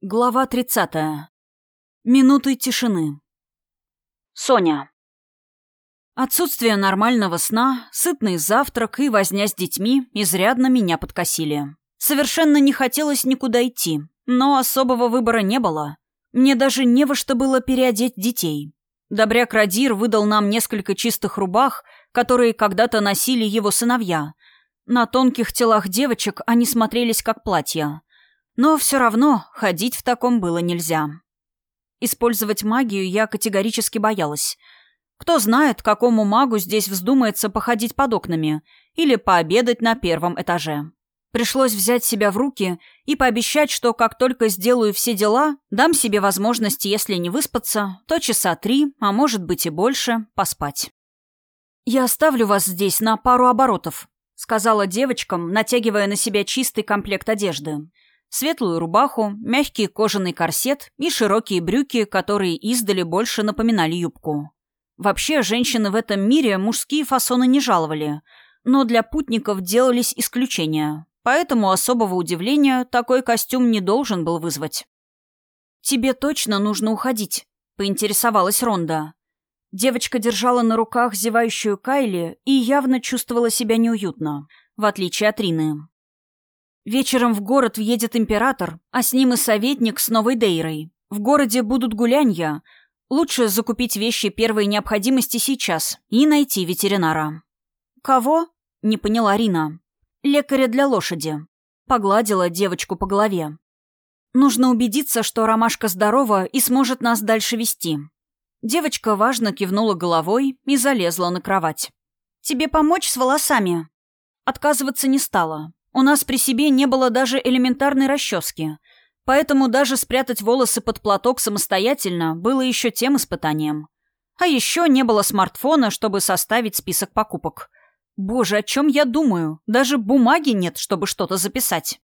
Глава 30. Минуты тишины. Соня. Отсутствие нормального сна, сытный завтрак и возня с детьми изрядно меня подкосили. Совершенно не хотелось никуда идти, но особого выбора не было. Мне даже не во что было переодеть детей. Добряк Радир выдал нам несколько чистых рубах, которые когда-то носили его сыновья. На тонких телах девочек они смотрелись как платья. Но все равно ходить в таком было нельзя. Использовать магию я категорически боялась. Кто знает, какому магу здесь вздумается походить под окнами или пообедать на первом этаже. Пришлось взять себя в руки и пообещать, что как только сделаю все дела, дам себе возможность, если не выспаться, то часа три, а может быть и больше, поспать. «Я оставлю вас здесь на пару оборотов», — сказала девочкам, натягивая на себя чистый комплект одежды светлую рубаху, мягкий кожаный корсет и широкие брюки, которые издали больше напоминали юбку. Вообще, женщины в этом мире мужские фасоны не жаловали, но для путников делались исключения, поэтому особого удивления такой костюм не должен был вызвать. «Тебе точно нужно уходить», — поинтересовалась Ронда. Девочка держала на руках зевающую Кайли и явно чувствовала себя неуютно, в отличие от Рины. Вечером в город въедет император, а с ним и советник с новой Дейрой. В городе будут гулянья. Лучше закупить вещи первой необходимости сейчас и найти ветеринара. «Кого?» — не поняла Рина. «Лекаря для лошади». Погладила девочку по голове. «Нужно убедиться, что ромашка здорова и сможет нас дальше вести». Девочка важно кивнула головой и залезла на кровать. «Тебе помочь с волосами?» Отказываться не стала. У нас при себе не было даже элементарной расчески, поэтому даже спрятать волосы под платок самостоятельно было еще тем испытанием. А еще не было смартфона, чтобы составить список покупок. Боже, о чем я думаю? Даже бумаги нет, чтобы что-то записать.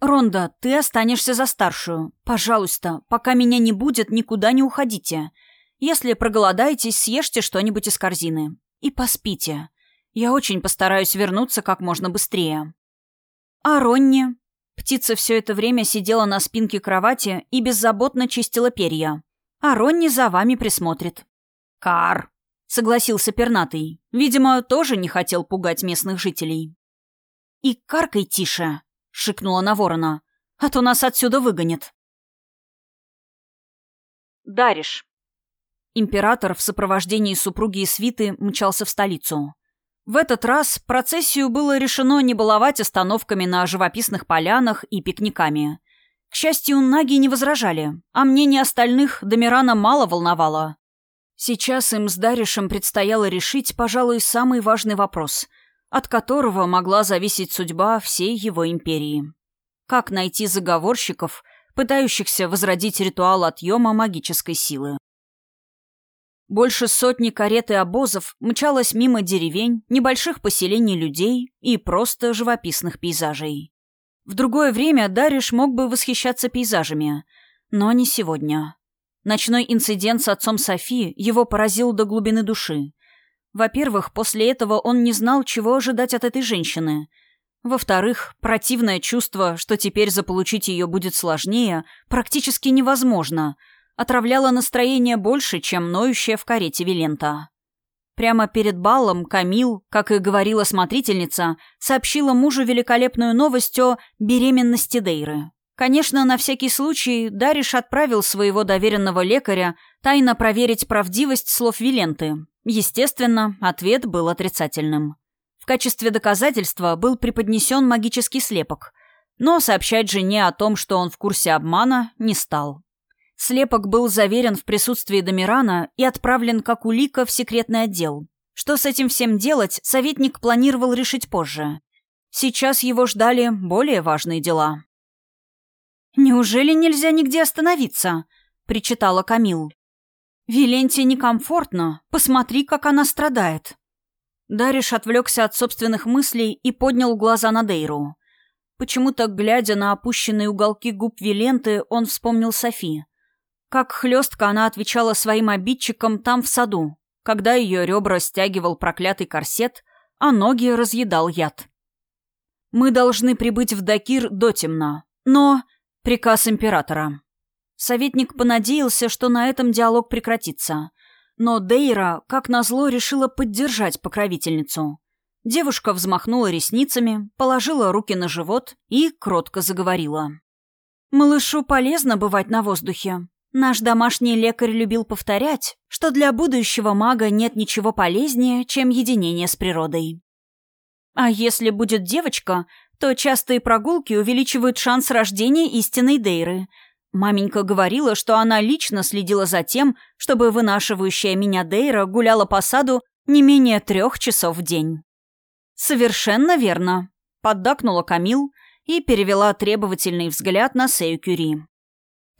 «Ронда, ты останешься за старшую. Пожалуйста, пока меня не будет, никуда не уходите. Если проголодаетесь, съешьте что-нибудь из корзины. И поспите. Я очень постараюсь вернуться как можно быстрее. А Ронни? Птица все это время сидела на спинке кровати и беззаботно чистила перья. А Ронни за вами присмотрит. Кар, согласился пернатый. Видимо, тоже не хотел пугать местных жителей. И каркай тише, шикнула на ворона, а то нас отсюда выгонят. Дариш. Император в сопровождении супруги и свиты мчался в столицу. В этот раз процессию было решено не баловать остановками на живописных полянах и пикниками. К счастью, наги не возражали, а мнение остальных Домирана мало волновало. Сейчас им с Даришем предстояло решить, пожалуй, самый важный вопрос, от которого могла зависеть судьба всей его империи. Как найти заговорщиков, пытающихся возродить ритуал отъема магической силы? Больше сотни карет и обозов мчалось мимо деревень, небольших поселений людей и просто живописных пейзажей. В другое время Дариш мог бы восхищаться пейзажами, но не сегодня. Ночной инцидент с отцом Софи его поразил до глубины души. Во-первых, после этого он не знал, чего ожидать от этой женщины. Во-вторых, противное чувство, что теперь заполучить ее будет сложнее, практически невозможно — отравляла настроение больше, чем ноющая в карете Вилента. Прямо перед балом Камил, как и говорила смотрительница, сообщила мужу великолепную новость о беременности Дейры. Конечно, на всякий случай Дариш отправил своего доверенного лекаря тайно проверить правдивость слов Виленты. Естественно, ответ был отрицательным. В качестве доказательства был преподнесен магический слепок, но сообщать жене о том, что он в курсе обмана, не стал. Слепок был заверен в присутствии Домирана и отправлен как улика в секретный отдел. Что с этим всем делать, советник планировал решить позже. Сейчас его ждали более важные дела. «Неужели нельзя нигде остановиться?» — причитала Камил. «Виленте некомфортно. Посмотри, как она страдает». Дариш отвлекся от собственных мыслей и поднял глаза на Дейру. Почему-то, глядя на опущенные уголки губ Виленты, он вспомнил Софи. Как хлестко она отвечала своим обидчикам там в саду, когда ее ребра стягивал проклятый корсет, а ноги разъедал яд. «Мы должны прибыть в Дакир до темна. Но...» Приказ императора. Советник понадеялся, что на этом диалог прекратится. Но Дейра, как назло, решила поддержать покровительницу. Девушка взмахнула ресницами, положила руки на живот и кротко заговорила. «Малышу полезно бывать на воздухе. Наш домашний лекарь любил повторять, что для будущего мага нет ничего полезнее, чем единение с природой. А если будет девочка, то частые прогулки увеличивают шанс рождения истинной Дейры. Маменька говорила, что она лично следила за тем, чтобы вынашивающая меня Дейра гуляла по саду не менее трех часов в день. «Совершенно верно», — поддакнула Камил и перевела требовательный взгляд на Сею Кюри.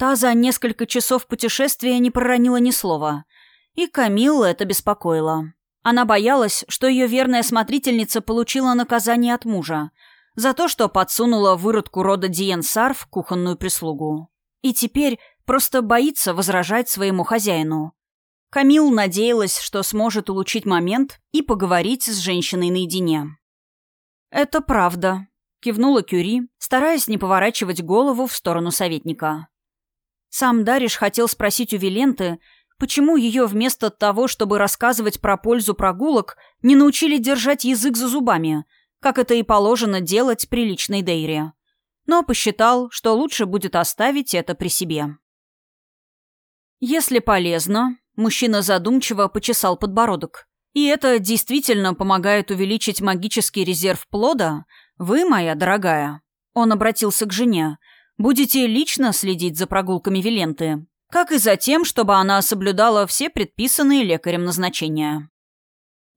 Та за несколько часов путешествия не проронила ни слова, и Камил это беспокоило. Она боялась, что ее верная смотрительница получила наказание от мужа за то, что подсунула выродку рода Диен Сар в кухонную прислугу. И теперь просто боится возражать своему хозяину. Камил надеялась, что сможет улучшить момент и поговорить с женщиной наедине. «Это правда», — кивнула Кюри, стараясь не поворачивать голову в сторону советника. Сам Дариш хотел спросить у Виленты, почему ее вместо того, чтобы рассказывать про пользу прогулок, не научили держать язык за зубами, как это и положено делать приличной Дейре. Но посчитал, что лучше будет оставить это при себе. «Если полезно, Мужчина задумчиво почесал подбородок. «И это действительно помогает увеличить магический резерв плода? Вы, моя дорогая?» Он обратился к жене. «Будете лично следить за прогулками Виленты, как и за тем, чтобы она соблюдала все предписанные лекарем назначения».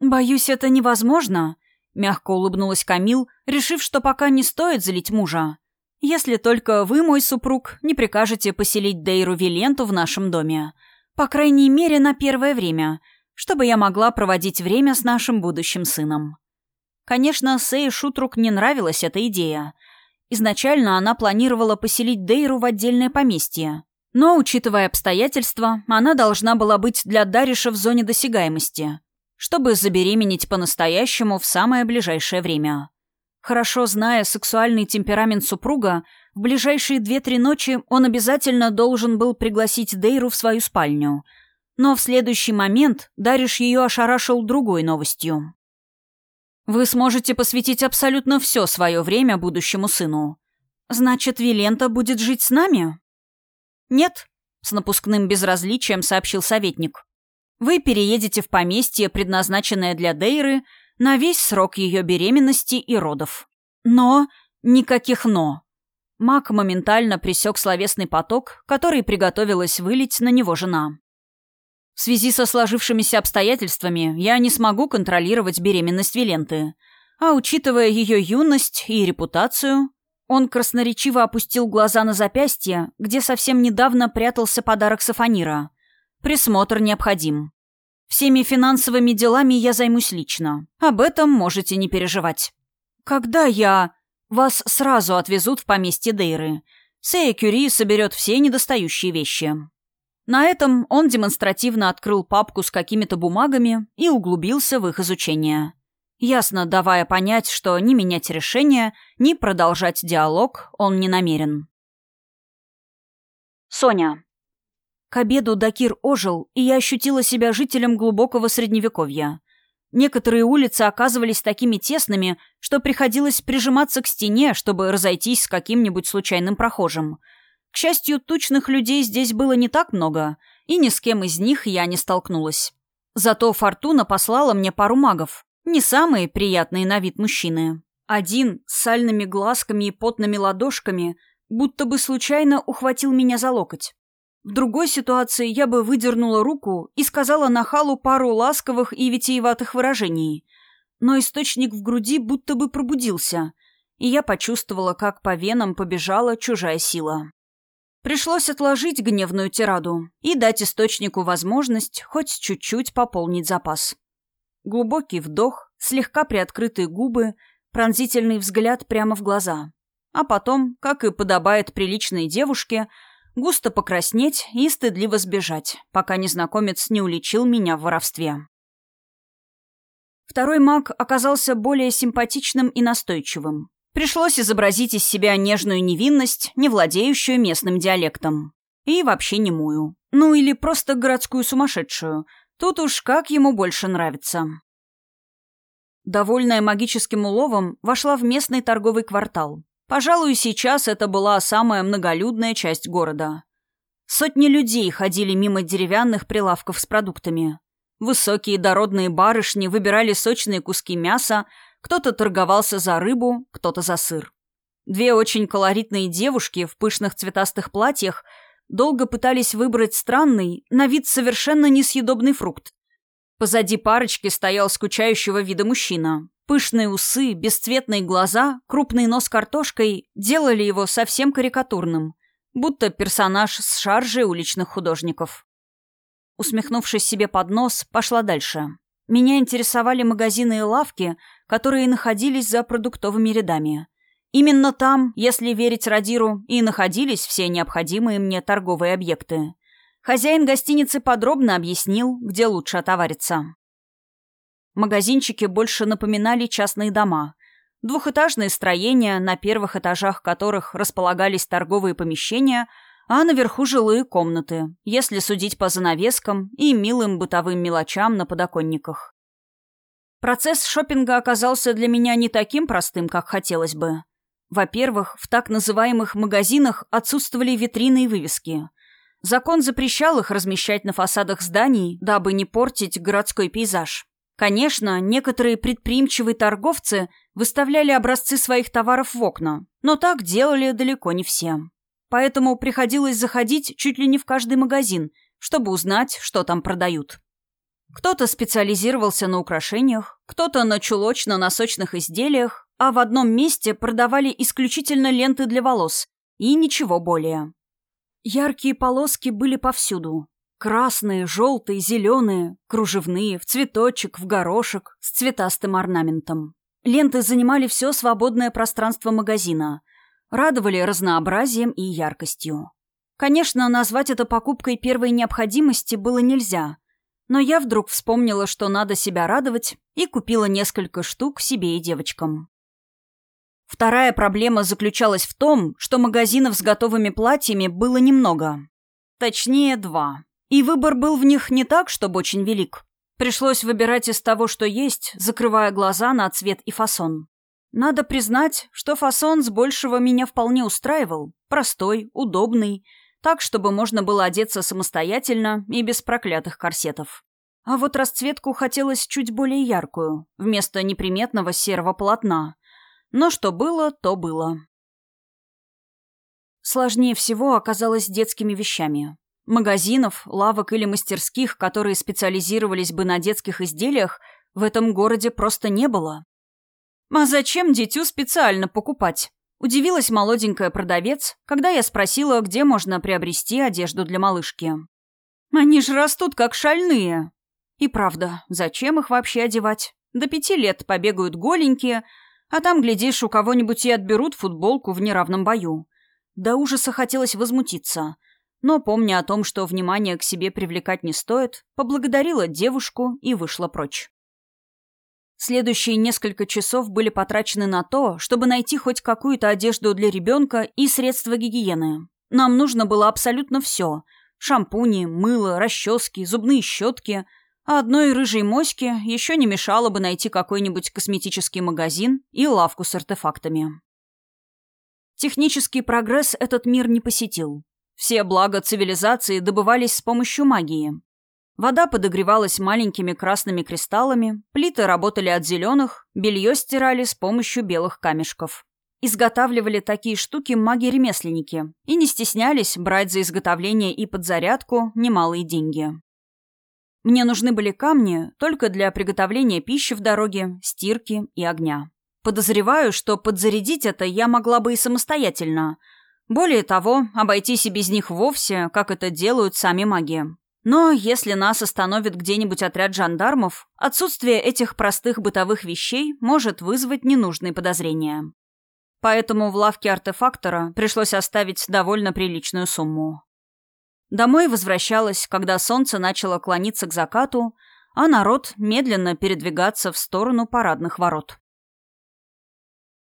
«Боюсь, это невозможно», — мягко улыбнулась Камил, решив, что пока не стоит злить мужа. «Если только вы, мой супруг, не прикажете поселить Дейру Виленту в нашем доме. По крайней мере, на первое время, чтобы я могла проводить время с нашим будущим сыном. Конечно, Сэй Шутрук не нравилась эта идея. Изначально она планировала поселить Дейру в отдельное поместье. Но, учитывая обстоятельства, она должна была быть для Дариша в зоне досягаемости, чтобы забеременеть по-настоящему в самое ближайшее время. Хорошо зная сексуальный темперамент супруга, в ближайшие две-три ночи он обязательно должен был пригласить Дейру в свою спальню. Но в следующий момент Дариш ее ошарашил другой новостью. «Вы сможете посвятить абсолютно все свое время будущему сыну. Значит, Вилента будет жить с нами?» «Нет», — с напускным безразличием сообщил советник. «Вы переедете в поместье, предназначенное для Дейры, на весь срок ее беременности и родов. Но никаких «но». Мак моментально пресек словесный поток, который приготовилась вылить на него жена. В связи со сложившимися обстоятельствами я не смогу контролировать беременность Виленты, а учитывая ее юность и репутацию, он красноречиво опустил глаза на запястье, где совсем недавно прятался подарок Сафанира. Присмотр необходим. Всеми финансовыми делами я займусь лично. Об этом можете не переживать. Когда я... Вас сразу отвезут в поместье Дейры. Сея Кюри соберет все недостающие вещи. На этом он демонстративно открыл папку с какими-то бумагами и углубился в их изучение. Ясно давая понять, что ни менять решение, ни продолжать диалог он не намерен. Соня. К обеду Дакир ожил, и я ощутила себя жителем глубокого средневековья. Некоторые улицы оказывались такими тесными, что приходилось прижиматься к стене, чтобы разойтись с каким-нибудь случайным прохожим. К счастью, тучных людей здесь было не так много, и ни с кем из них я не столкнулась. Зато Фортуна послала мне пару магов. Не самые приятные на вид мужчины. Один с сальными глазками и потными ладошками будто бы случайно ухватил меня за локоть. В другой ситуации я бы выдернула руку и сказала Нахалу пару ласковых и витиеватых выражений. Но источник в груди будто бы пробудился, и я почувствовала, как по венам побежала чужая сила. Пришлось отложить гневную тираду и дать источнику возможность хоть чуть-чуть пополнить запас. Глубокий вдох, слегка приоткрытые губы, пронзительный взгляд прямо в глаза. А потом, как и подобает приличной девушке, густо покраснеть и стыдливо сбежать, пока незнакомец не уличил меня в воровстве. Второй маг оказался более симпатичным и настойчивым. Пришлось изобразить из себя нежную невинность, не владеющую местным диалектом. И вообще немую. Ну или просто городскую сумасшедшую. Тут уж как ему больше нравится. Довольная магическим уловом, вошла в местный торговый квартал. Пожалуй, сейчас это была самая многолюдная часть города. Сотни людей ходили мимо деревянных прилавков с продуктами. Высокие дородные барышни выбирали сочные куски мяса, кто-то торговался за рыбу, кто-то за сыр. Две очень колоритные девушки в пышных цветастых платьях долго пытались выбрать странный, на вид совершенно несъедобный фрукт. Позади парочки стоял скучающего вида мужчина. Пышные усы, бесцветные глаза, крупный нос картошкой делали его совсем карикатурным, будто персонаж с шаржей уличных художников. Усмехнувшись себе под нос, пошла дальше. Меня интересовали магазины и лавки, которые находились за продуктовыми рядами. Именно там, если верить Радиру, и находились все необходимые мне торговые объекты. Хозяин гостиницы подробно объяснил, где лучше отовариться. Магазинчики больше напоминали частные дома. Двухэтажные строения, на первых этажах которых располагались торговые помещения – а наверху жилые комнаты, если судить по занавескам и милым бытовым мелочам на подоконниках. Процесс шопинга оказался для меня не таким простым, как хотелось бы. Во-первых, в так называемых магазинах отсутствовали витрины и вывески. Закон запрещал их размещать на фасадах зданий, дабы не портить городской пейзаж. Конечно, некоторые предприимчивые торговцы выставляли образцы своих товаров в окна, но так делали далеко не все поэтому приходилось заходить чуть ли не в каждый магазин, чтобы узнать, что там продают. Кто-то специализировался на украшениях, кто-то на чулочно-носочных изделиях, а в одном месте продавали исключительно ленты для волос и ничего более. Яркие полоски были повсюду. Красные, желтые, зеленые, кружевные, в цветочек, в горошек, с цветастым орнаментом. Ленты занимали все свободное пространство магазина – радовали разнообразием и яркостью. Конечно, назвать это покупкой первой необходимости было нельзя, но я вдруг вспомнила, что надо себя радовать, и купила несколько штук себе и девочкам. Вторая проблема заключалась в том, что магазинов с готовыми платьями было немного. Точнее, два. И выбор был в них не так, чтобы очень велик. Пришлось выбирать из того, что есть, закрывая глаза на цвет и фасон. Надо признать, что фасон с большего меня вполне устраивал. Простой, удобный, так, чтобы можно было одеться самостоятельно и без проклятых корсетов. А вот расцветку хотелось чуть более яркую, вместо неприметного серого полотна. Но что было, то было. Сложнее всего оказалось с детскими вещами. Магазинов, лавок или мастерских, которые специализировались бы на детских изделиях, в этом городе просто не было. «А зачем дитю специально покупать?» Удивилась молоденькая продавец, когда я спросила, где можно приобрести одежду для малышки. «Они же растут как шальные!» И правда, зачем их вообще одевать? До пяти лет побегают голенькие, а там, глядишь, у кого-нибудь и отберут футболку в неравном бою. До ужаса хотелось возмутиться, но, помня о том, что внимание к себе привлекать не стоит, поблагодарила девушку и вышла прочь. Следующие несколько часов были потрачены на то, чтобы найти хоть какую-то одежду для ребенка и средства гигиены. Нам нужно было абсолютно все. Шампуни, мыло, расчески, зубные щетки. А одной рыжей моське еще не мешало бы найти какой-нибудь косметический магазин и лавку с артефактами. Технический прогресс этот мир не посетил. Все блага цивилизации добывались с помощью магии. Вода подогревалась маленькими красными кристаллами, плиты работали от зеленых, белье стирали с помощью белых камешков. Изготавливали такие штуки маги-ремесленники и не стеснялись брать за изготовление и подзарядку немалые деньги. Мне нужны были камни только для приготовления пищи в дороге, стирки и огня. Подозреваю, что подзарядить это я могла бы и самостоятельно. Более того, обойтись и без них вовсе, как это делают сами маги. Но если нас остановит где-нибудь отряд жандармов, отсутствие этих простых бытовых вещей может вызвать ненужные подозрения. Поэтому в лавке артефактора пришлось оставить довольно приличную сумму. Домой возвращалась, когда солнце начало клониться к закату, а народ медленно передвигаться в сторону парадных ворот.